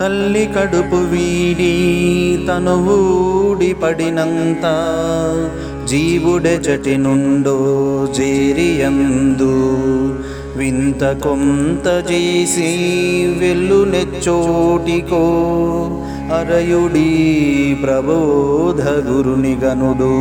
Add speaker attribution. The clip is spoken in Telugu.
Speaker 1: తల్లి కడుపు వీడి తనువూడి పడినంత జీవుడెచటి నుండో జేరియందు. వింత కొంత చేసి వెళ్ళు నెచ్చోటికో అరయుడి ప్రబోధ గురుని గనుడు